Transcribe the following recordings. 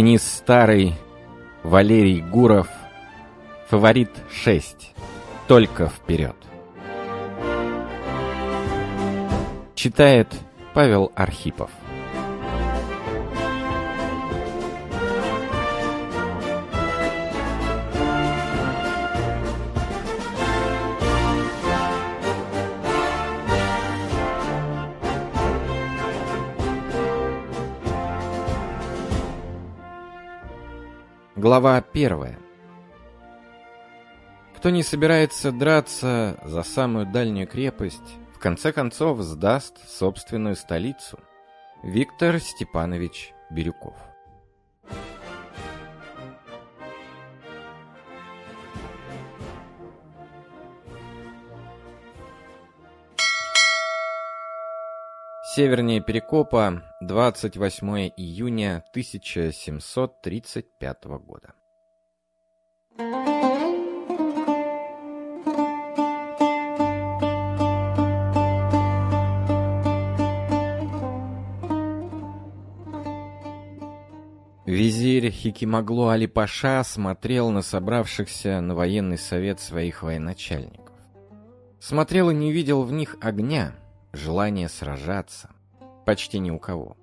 Денис Старый, Валерий Гуров, Фаворит 6. Только вперед. Читает Павел Архипов. Глава первая. Кто не собирается драться за самую дальнюю крепость, в конце концов сдаст собственную столицу. Виктор Степанович Бирюков. Севернее Перекопа, 28 июня 1735 года. Визирь Хикимаглу Али-Паша смотрел на собравшихся на военный совет своих военачальников. Смотрел и не видел в них огня, желания сражаться. Почти ни у кого.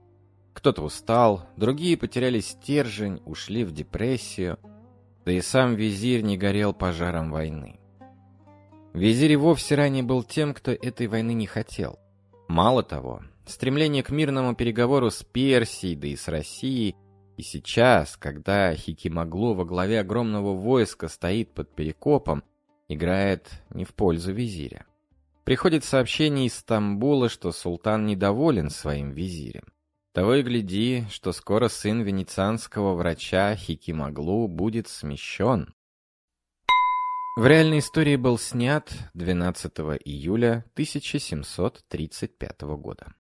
Кто-то устал, другие потеряли стержень, ушли в депрессию, да и сам визирь не горел пожаром войны. Визирь вовсе ранее был тем, кто этой войны не хотел. Мало того, стремление к мирному переговору с Персией, да и с Россией – и сейчас, когда Хикимаглу во главе огромного войска стоит под Перекопом, играет не в пользу визиря. Приходит сообщение из Стамбула, что султан недоволен своим визирем. Того и гляди, что скоро сын венецианского врача Хикимаглу будет смещен. В реальной истории был снят 12 июля 1735 года.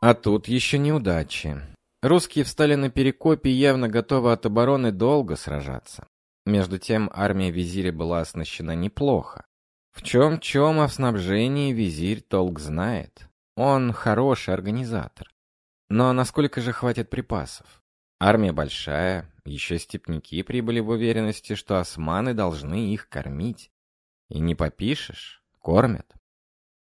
А тут еще неудачи. Русские встали на перекопе, явно готовы от обороны долго сражаться. Между тем армия визиря была оснащена неплохо. В чем-чем, в снабжении визирь толк знает. Он хороший организатор. Но насколько же хватит припасов? Армия большая, еще степняки прибыли в уверенности, что османы должны их кормить. И не попишешь, кормят.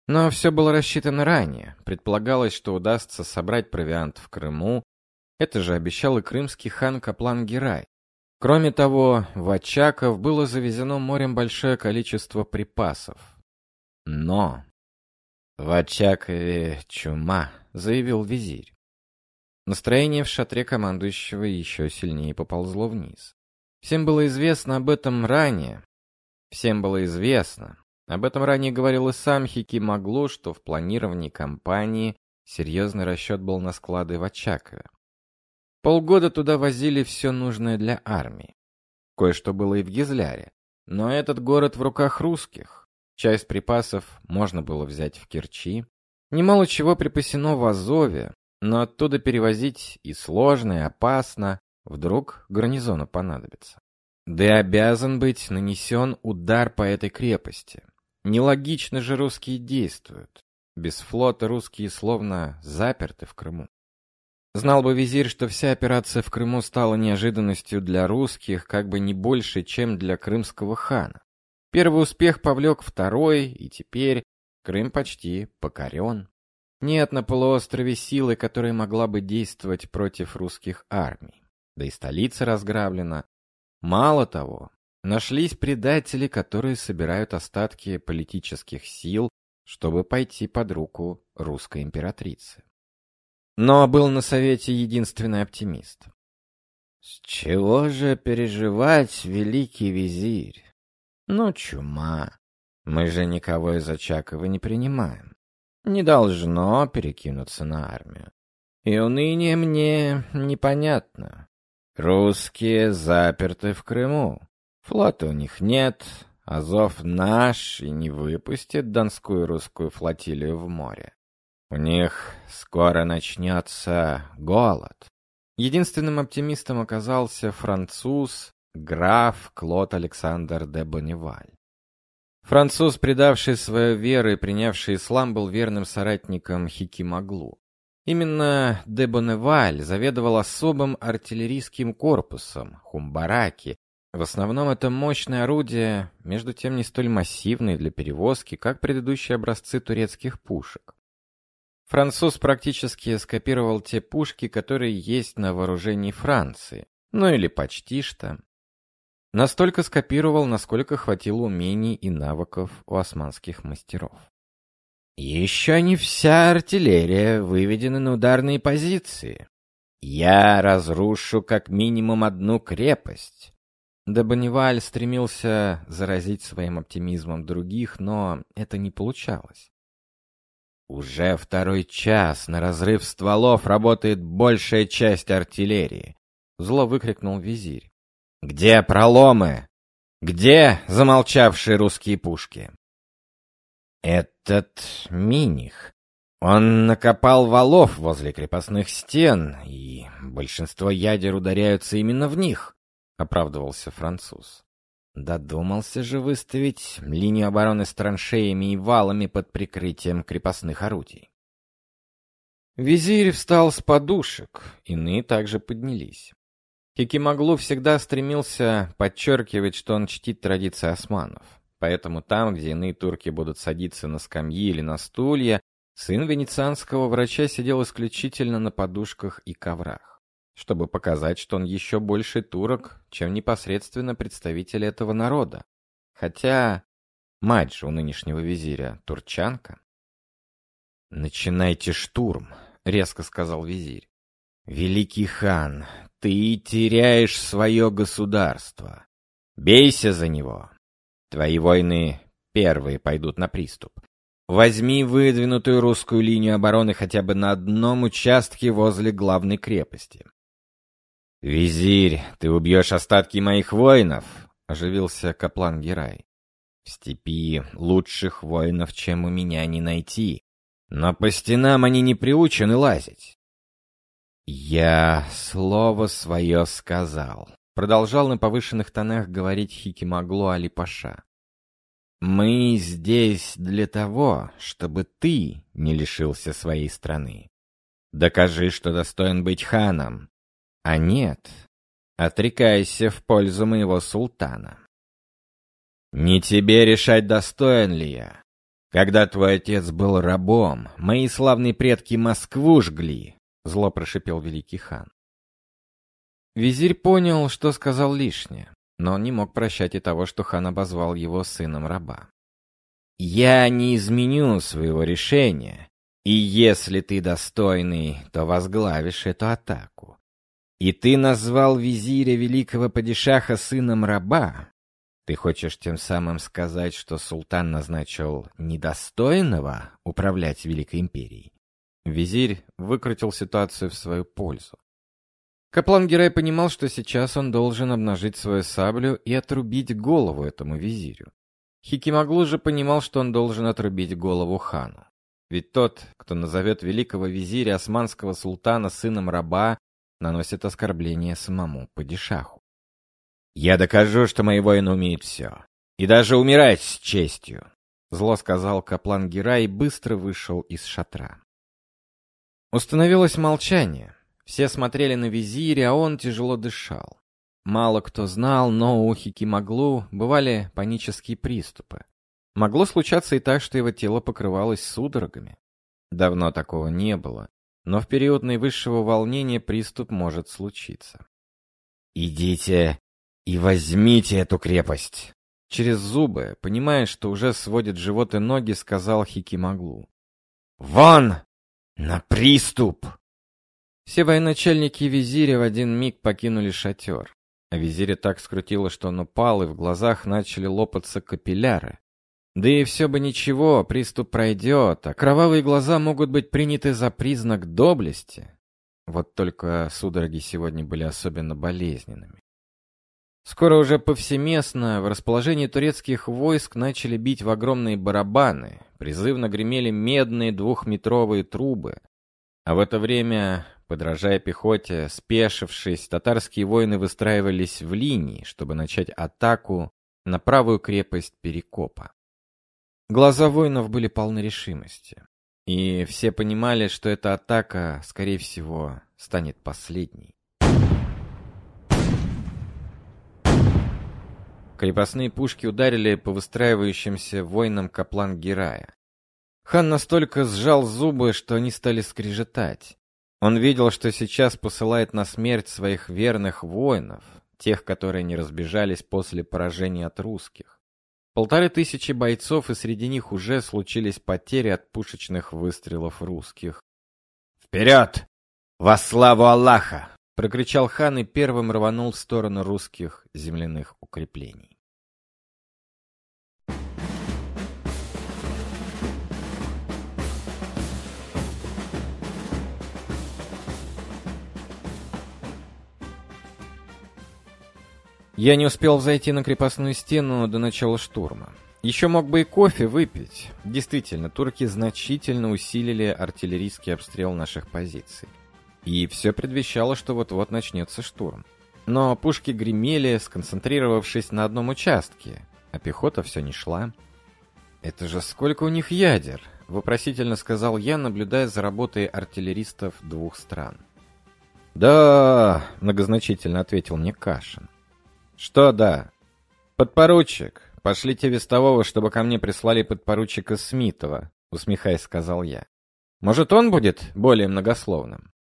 Но все было рассчитано ранее. Предполагалось, что удастся собрать провиант в Крыму, это же обещал и крымский хан Каплан Герай. Кроме того, в Очаков было завезено морем большое количество припасов. Но... «В Очакове чума», — заявил визирь. Настроение в шатре командующего еще сильнее поползло вниз. Всем было известно об этом ранее. Всем было известно. Об этом ранее говорил и сам Хики Магло, что в планировании кампании серьезный расчет был на склады в Очакове. Полгода туда возили все нужное для армии. Кое-что было и в Гизляре. Но этот город в руках русских. Часть припасов можно было взять в Керчи. Немало чего припасено в Азове, но оттуда перевозить и сложно, и опасно. Вдруг гарнизону понадобится. Да и обязан быть нанесен удар по этой крепости. Нелогично же русские действуют. Без флота русские словно заперты в Крыму. Знал бы визирь, что вся операция в Крыму стала неожиданностью для русских, как бы не больше, чем для крымского хана. Первый успех повлек второй, и теперь Крым почти покорен. Нет на полуострове силы, которая могла бы действовать против русских армий. Да и столица разграблена. Мало того, нашлись предатели, которые собирают остатки политических сил, чтобы пойти под руку русской императрицы. Но был на совете единственный оптимист. С чего же переживать, великий визирь? Ну, чума. Мы же никого из Очакова не принимаем. Не должно перекинуться на армию. И уныние мне непонятно. Русские заперты в Крыму. Флота у них нет, Азов наш и не выпустит Донскую русскую флотилию в море. У них скоро начнется голод. Единственным оптимистом оказался француз, граф Клод Александр де Бонневаль. Француз, предавший свою веру и принявший ислам, был верным соратником Хикимаглу. Именно де Бонневаль заведовал особым артиллерийским корпусом Хумбараки. В основном это мощное орудие, между тем не столь массивное для перевозки, как предыдущие образцы турецких пушек. Француз практически скопировал те пушки, которые есть на вооружении Франции, ну или почти что. Настолько скопировал, насколько хватило умений и навыков у османских мастеров. Еще не вся артиллерия выведена на ударные позиции. Я разрушу как минимум одну крепость. Дебаневаль стремился заразить своим оптимизмом других, но это не получалось. Уже второй час на разрыв стволов работает большая часть артиллерии. Зло выкрикнул визирь. Где проломы? Где замолчавшие русские пушки? Этот Миних. Он накопал валов возле крепостных стен, и большинство ядер ударяются именно в них, оправдывался француз. Додумался же выставить линию обороны с траншеями и валами под прикрытием крепостных орудий. Визирь встал с подушек, иные также поднялись. Кикимаглу всегда стремился подчеркивать, что он чтит традиции османов. Поэтому там, где иные турки будут садиться на скамьи или на стулья, сын венецианского врача сидел исключительно на подушках и коврах, чтобы показать, что он еще больше турок, чем непосредственно представитель этого народа. Хотя мать же у нынешнего визиря турчанка. «Начинайте штурм», — резко сказал визирь. «Великий хан, ты теряешь свое государство. Бейся за него, Твои войны первые пойдут на приступ. Возьми выдвинутую русскую линию обороны хотя бы на одном участке возле главной крепости. «Визирь, ты убьешь остатки моих воинов!» — оживился Каплан Герай. «В степи лучших воинов, чем у меня, не найти, но по стенам они не приучены лазить». «Я слово свое сказал», Продолжал на повышенных тонах говорить Хикимагло Алипаша. «Мы здесь для того, чтобы ты не лишился своей страны. Докажи, что достоин быть ханом. А нет, отрекайся в пользу моего султана. Не тебе решать, достоин ли я. Когда твой отец был рабом, мои славные предки Москву жгли, — зло прошипел великий хан. Визирь понял, что сказал лишнее, но он не мог прощать и того, что хан обозвал его сыном раба. «Я не изменю своего решения, и если ты достойный, то возглавишь эту атаку. И ты назвал визиря великого падишаха сыном раба. Ты хочешь тем самым сказать, что султан назначил недостойного управлять Великой Империей?» Визирь выкрутил ситуацию в свою пользу. Каплан Герай понимал, что сейчас он должен обнажить свою саблю и отрубить голову этому визирю. Хикимаглу же понимал, что он должен отрубить голову хану. Ведь тот, кто назовет великого визиря османского султана сыном раба, наносит оскорбление самому падишаху. «Я докажу, что мои воины умеют все. И даже умирать с честью!» Зло сказал Каплан Герай и быстро вышел из шатра. Установилось молчание. Все смотрели на визиря, а он тяжело дышал. Мало кто знал, но у Хикимаглу бывали панические приступы. Могло случаться и так, что его тело покрывалось судорогами. Давно такого не было, но в период наивысшего волнения приступ может случиться. «Идите и возьмите эту крепость!» Через зубы, понимая, что уже сводит живот и ноги, сказал Хикимаглу. «Вон! На приступ!» Все военачальники визиря в один миг покинули шатер. А визиря так скрутило, что он упал, и в глазах начали лопаться капилляры. Да и все бы ничего, приступ пройдет, а кровавые глаза могут быть приняты за признак доблести. Вот только судороги сегодня были особенно болезненными. Скоро уже повсеместно в расположении турецких войск начали бить в огромные барабаны, призывно гремели медные двухметровые трубы. А в это время Подражая пехоте, спешившись, татарские воины выстраивались в линии, чтобы начать атаку на правую крепость Перекопа. Глаза воинов были полны решимости. И все понимали, что эта атака, скорее всего, станет последней. Крепостные пушки ударили по выстраивающимся воинам каплан Герая. Хан настолько сжал зубы, что они стали скрежетать. Он видел, что сейчас посылает на смерть своих верных воинов, тех, которые не разбежались после поражения от русских. Полторы тысячи бойцов, и среди них уже случились потери от пушечных выстрелов русских. «Вперед! Во славу Аллаха!» — прокричал хан и первым рванул в сторону русских земляных укреплений. Я не успел зайти на крепостную стену до начала штурма. Еще мог бы и кофе выпить. Действительно, турки значительно усилили артиллерийский обстрел наших позиций. И все предвещало, что вот-вот начнется штурм. Но пушки гремели, сконцентрировавшись на одном участке, а пехота все не шла. «Это же сколько у них ядер?» — вопросительно сказал я, наблюдая за работой артиллеристов двух стран. «Да», — многозначительно ответил мне Кашин. «Что да?» «Подпоручик, пошлите вестового, чтобы ко мне прислали подпоручика Смитова», усмехаясь, сказал я. «Может, он будет более многословным?»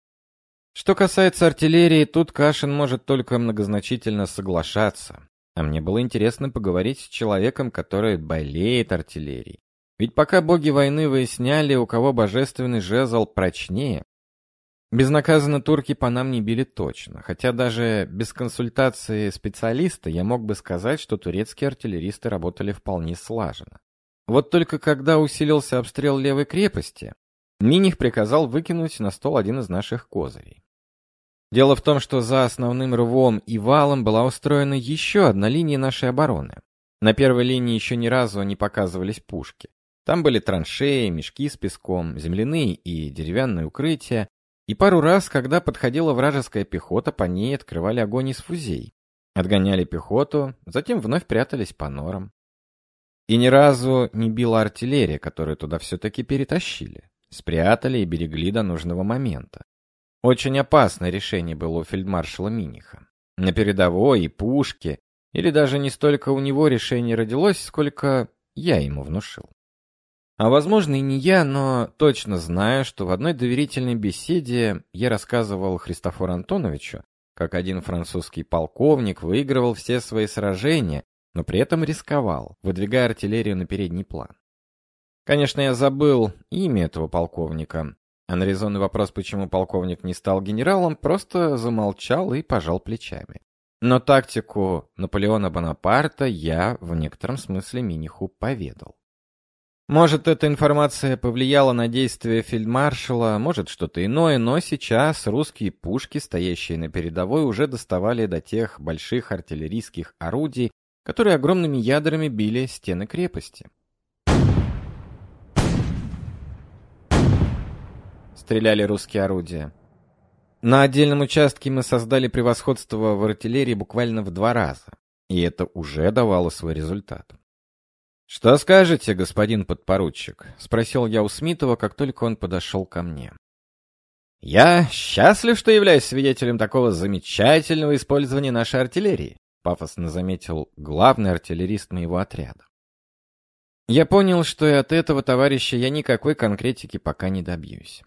Что касается артиллерии, тут Кашин может только многозначительно соглашаться. А мне было интересно поговорить с человеком, который болеет артиллерией. Ведь пока боги войны выясняли, у кого божественный жезл прочнее, Безнаказанно турки по нам не били точно, хотя даже без консультации специалиста я мог бы сказать, что турецкие артиллеристы работали вполне слаженно. Вот только когда усилился обстрел левой крепости, Миних приказал выкинуть на стол один из наших козырей. Дело в том, что за основным рвом и валом была устроена еще одна линия нашей обороны. На первой линии еще ни разу не показывались пушки. Там были траншеи, мешки с песком, земляные и деревянные укрытия, и пару раз, когда подходила вражеская пехота, по ней открывали огонь из фузей. Отгоняли пехоту, затем вновь прятались по норам. И ни разу не била артиллерия, которую туда все-таки перетащили. Спрятали и берегли до нужного момента. Очень опасное решение было у фельдмаршала Миниха. На передовой и пушке, или даже не столько у него решение родилось, сколько я ему внушил. А возможно и не я, но точно знаю, что в одной доверительной беседе я рассказывал Христофору Антоновичу, как один французский полковник выигрывал все свои сражения, но при этом рисковал, выдвигая артиллерию на передний план. Конечно, я забыл имя этого полковника, а на резонный вопрос, почему полковник не стал генералом, просто замолчал и пожал плечами. Но тактику Наполеона Бонапарта я в некотором смысле Миниху поведал. Может, эта информация повлияла на действия фельдмаршала, может, что-то иное, но сейчас русские пушки, стоящие на передовой, уже доставали до тех больших артиллерийских орудий, которые огромными ядрами били стены крепости. Стреляли русские орудия. На отдельном участке мы создали превосходство в артиллерии буквально в два раза, и это уже давало свой результат. «Что скажете, господин подпоручик?» — спросил я у Смитова, как только он подошел ко мне. «Я счастлив, что являюсь свидетелем такого замечательного использования нашей артиллерии», — пафосно заметил главный артиллерист моего отряда. Я понял, что и от этого товарища я никакой конкретики пока не добьюсь.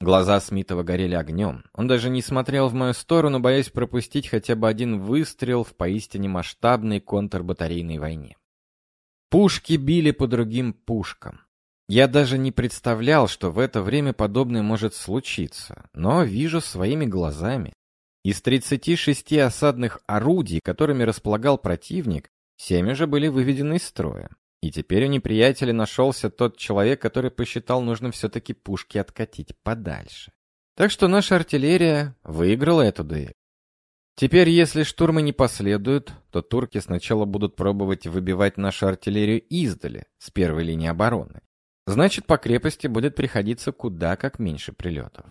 Глаза Смитова горели огнем. Он даже не смотрел в мою сторону, боясь пропустить хотя бы один выстрел в поистине масштабной контрбатарейной войне. Пушки били по другим пушкам. Я даже не представлял, что в это время подобное может случиться, но вижу своими глазами. Из 36 осадных орудий, которыми располагал противник, семь уже были выведены из строя. И теперь у неприятеля нашелся тот человек, который посчитал нужным все-таки пушки откатить подальше. Так что наша артиллерия выиграла эту дуэль. Теперь, если штурмы не последуют, то турки сначала будут пробовать выбивать нашу артиллерию издали, с первой линии обороны. Значит, по крепости будет приходиться куда как меньше прилетов.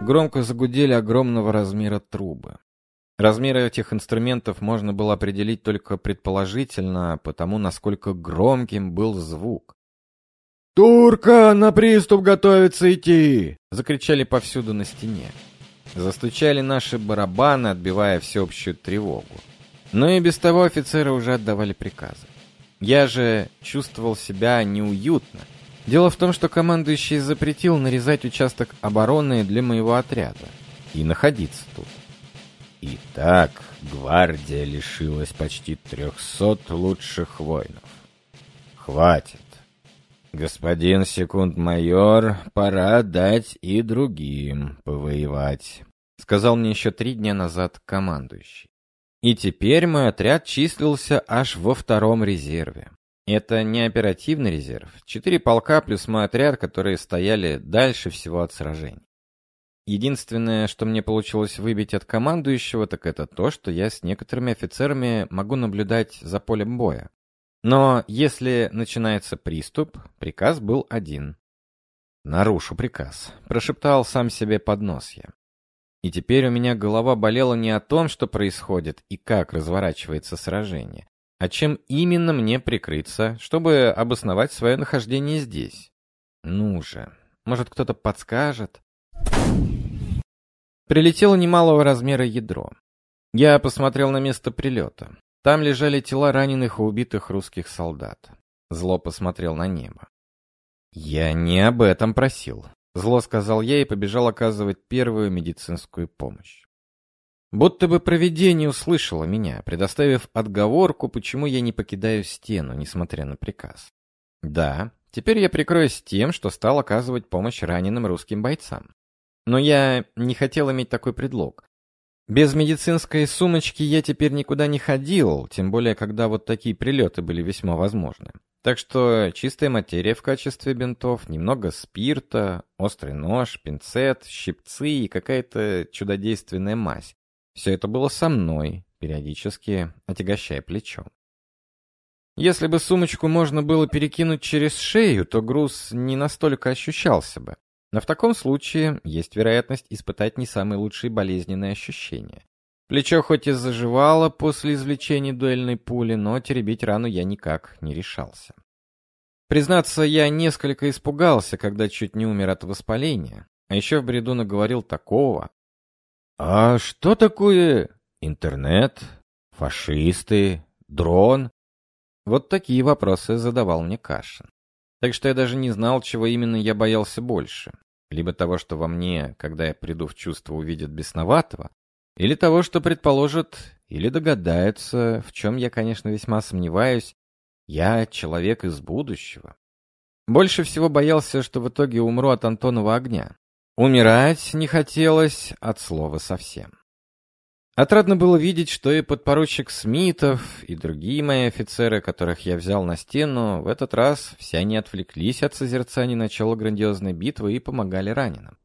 Громко загудели огромного размера трубы. Размеры этих инструментов можно было определить только предположительно, потому насколько громким был звук. «Турка, на приступ готовится идти!» — закричали повсюду на стене. Застучали наши барабаны, отбивая всеобщую тревогу. Но и без того офицеры уже отдавали приказы. Я же чувствовал себя неуютно. Дело в том, что командующий запретил нарезать участок обороны для моего отряда и находиться тут. Итак, гвардия лишилась почти трехсот лучших воинов. Хватит. Господин секунд-майор, пора дать и другим повоевать, сказал мне еще три дня назад командующий. И теперь мой отряд числился аж во втором резерве. Это не оперативный резерв. Четыре полка плюс мой отряд, которые стояли дальше всего от сражений. Единственное, что мне получилось выбить от командующего, так это то, что я с некоторыми офицерами могу наблюдать за полем боя. Но если начинается приступ, приказ был один. «Нарушу приказ», — прошептал сам себе под нос я. И теперь у меня голова болела не о том, что происходит и как разворачивается сражение, а чем именно мне прикрыться, чтобы обосновать свое нахождение здесь. Ну же, может кто-то подскажет? Прилетело немалого размера ядро. Я посмотрел на место прилета. Там лежали тела раненых и убитых русских солдат. Зло посмотрел на небо. «Я не об этом просил», — зло сказал я и побежал оказывать первую медицинскую помощь. Будто бы провидение услышало меня, предоставив отговорку, почему я не покидаю стену, несмотря на приказ. Да, теперь я прикроюсь тем, что стал оказывать помощь раненым русским бойцам. Но я не хотел иметь такой предлог. Без медицинской сумочки я теперь никуда не ходил, тем более, когда вот такие прилеты были весьма возможны. Так что чистая материя в качестве бинтов, немного спирта, острый нож, пинцет, щипцы и какая-то чудодейственная мазь. Все это было со мной, периодически отягощая плечо. Если бы сумочку можно было перекинуть через шею, то груз не настолько ощущался бы. Но в таком случае есть вероятность испытать не самые лучшие болезненные ощущения. Плечо хоть и заживало после извлечения дуэльной пули, но теребить рану я никак не решался. Признаться, я несколько испугался, когда чуть не умер от воспаления, а еще в бреду наговорил такого. «А что такое интернет, фашисты, дрон?» Вот такие вопросы задавал мне Кашин. Так что я даже не знал, чего именно я боялся больше. Либо того, что во мне, когда я приду в чувство, увидят бесноватого, или того, что предположат или догадаются, в чем я, конечно, весьма сомневаюсь, я человек из будущего. Больше всего боялся, что в итоге умру от Антонова огня. Умирать не хотелось от слова совсем. Отрадно было видеть, что и подпоручик Смитов, и другие мои офицеры, которых я взял на стену, в этот раз все они отвлеклись от созерцания начала грандиозной битвы и помогали раненым.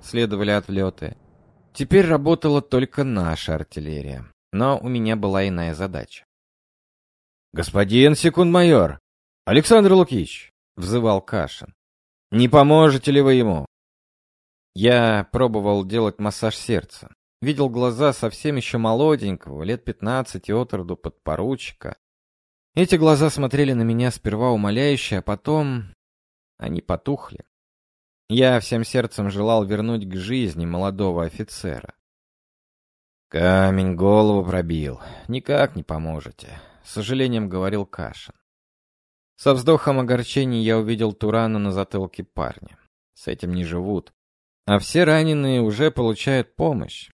Следовали отвлеты. Теперь работала только наша артиллерия, но у меня была иная задача. «Господин секунд-майор! Александр Лукич!» — взывал Кашин. «Не поможете ли вы ему? Я пробовал делать массаж сердца. Видел глаза совсем еще молоденького, лет пятнадцати от роду подпоручика. Эти глаза смотрели на меня сперва умоляюще, а потом они потухли. Я всем сердцем желал вернуть к жизни молодого офицера. Камень голову пробил. Никак не поможете, с сожалением говорил Кашин. Со вздохом огорчения я увидел Турана на затылке парня. С этим не живут. А все раненые уже получают помощь.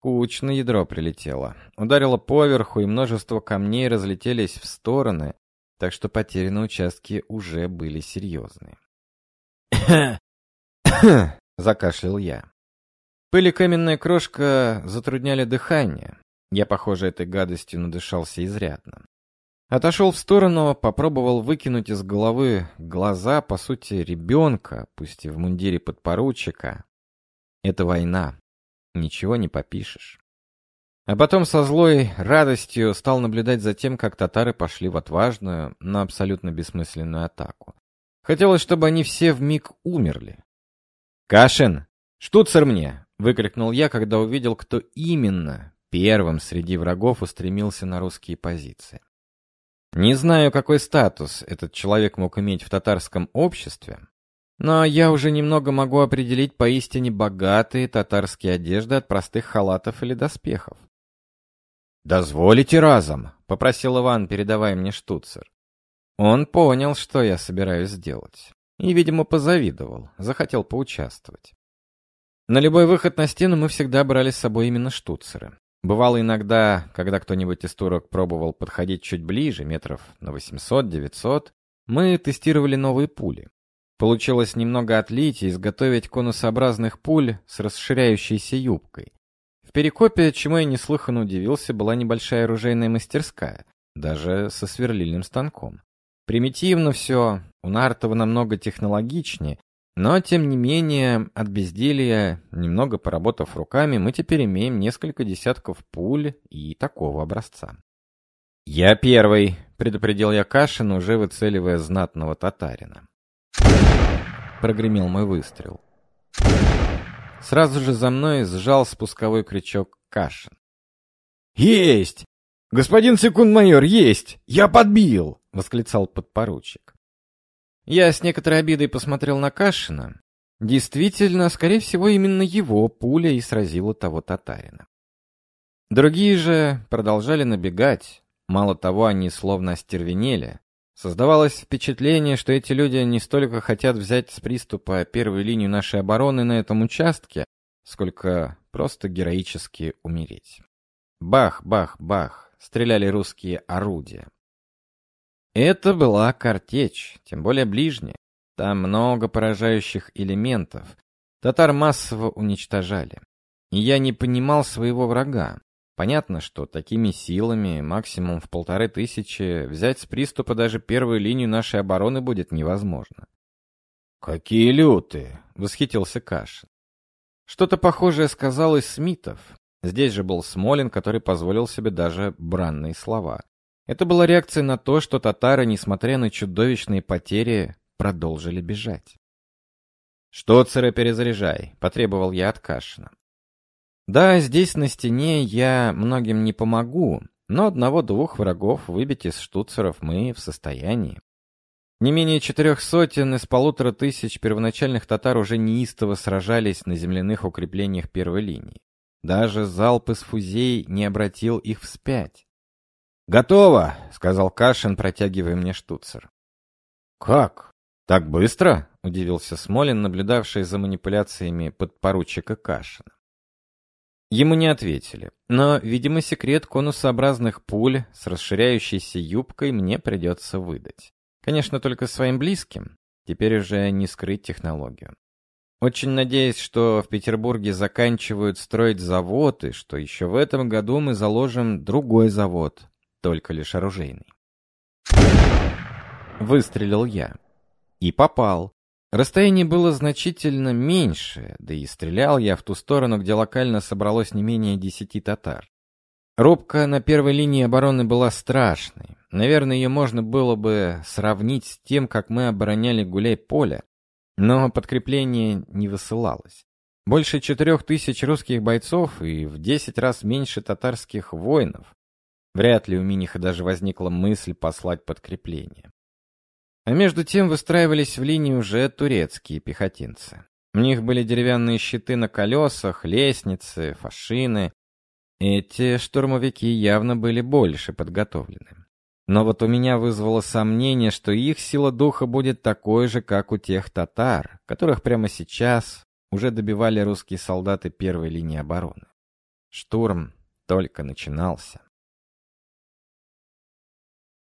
Кучно ядро прилетело. Ударило поверху, и множество камней разлетелись в стороны, так что потери на участке уже были серьезные. закашлял я. Пыль и каменная крошка затрудняли дыхание. Я, похоже, этой гадостью надышался изрядно. Отошел в сторону, попробовал выкинуть из головы глаза, по сути, ребенка, пусть и в мундире подпоручика. Это война. Ничего не попишешь. А потом со злой радостью стал наблюдать за тем, как татары пошли в отважную, но абсолютно бессмысленную атаку. Хотелось, чтобы они все в миг умерли. «Кашин!» «Штуцер мне!» — выкрикнул я, когда увидел, кто именно первым среди врагов устремился на русские позиции. Не знаю, какой статус этот человек мог иметь в татарском обществе, но я уже немного могу определить поистине богатые татарские одежды от простых халатов или доспехов. «Дозволите разом», — попросил Иван, передавая мне штуцер. Он понял, что я собираюсь сделать. И, видимо, позавидовал, захотел поучаствовать. На любой выход на стену мы всегда брали с собой именно штуцеры. Бывало иногда, когда кто-нибудь из турок пробовал подходить чуть ближе, метров на 800-900, мы тестировали новые пули. Получилось немного отлить и изготовить конусообразных пуль с расширяющейся юбкой. В Перекопе, чему я неслыханно удивился, была небольшая оружейная мастерская, даже со сверлильным станком. Примитивно все, у Нартова намного технологичнее, но, тем не менее, от безделья, немного поработав руками, мы теперь имеем несколько десятков пуль и такого образца. «Я первый», — предупредил я Кашин, уже выцеливая знатного татарина. Прогремел мой выстрел. Сразу же за мной сжал спусковой крючок Кашин. «Есть! Господин секунд-майор, есть! Я подбил!» — восклицал подпоручик. Я с некоторой обидой посмотрел на Кашина. Действительно, скорее всего, именно его пуля и сразила того татарина. Другие же продолжали набегать. Мало того, они словно остервенели. Создавалось впечатление, что эти люди не столько хотят взять с приступа первую линию нашей обороны на этом участке, сколько просто героически умереть. Бах, бах, бах, стреляли русские орудия. Это была картечь, тем более ближняя. Там много поражающих элементов. Татар массово уничтожали. И я не понимал своего врага. Понятно, что такими силами, максимум в полторы тысячи, взять с приступа даже первую линию нашей обороны будет невозможно. «Какие лютые!» — восхитился Кашин. Что-то похожее сказал из Смитов. Здесь же был Смолин, который позволил себе даже бранные слова. Это была реакция на то, что татары, несмотря на чудовищные потери, продолжили бежать. «Что, царя, перезаряжай?» — потребовал я от Кашина. Да, здесь на стене я многим не помогу, но одного-двух врагов выбить из штуцеров мы в состоянии. Не менее четырех сотен из полутора тысяч первоначальных татар уже неистово сражались на земляных укреплениях первой линии. Даже залп из фузей не обратил их вспять. «Готово!» — сказал Кашин, протягивая мне штуцер. «Как? Так быстро?» — удивился Смолин, наблюдавший за манипуляциями подпоручика Кашина. Ему не ответили, но, видимо, секрет конусообразных пуль с расширяющейся юбкой мне придется выдать. Конечно, только своим близким. Теперь уже не скрыть технологию. Очень надеюсь, что в Петербурге заканчивают строить завод, и что еще в этом году мы заложим другой завод, только лишь оружейный. Выстрелил я. И попал. Расстояние было значительно меньше, да и стрелял я в ту сторону, где локально собралось не менее десяти татар. Рубка на первой линии обороны была страшной. Наверное, ее можно было бы сравнить с тем, как мы обороняли гуляй-поле, но подкрепление не высылалось. Больше четырех тысяч русских бойцов и в десять раз меньше татарских воинов. Вряд ли у Миниха даже возникла мысль послать подкрепление. А между тем выстраивались в линию уже турецкие пехотинцы. У них были деревянные щиты на колесах, лестницы, фашины. Эти штурмовики явно были больше подготовлены. Но вот у меня вызвало сомнение, что их сила духа будет такой же, как у тех татар, которых прямо сейчас уже добивали русские солдаты первой линии обороны. Штурм только начинался.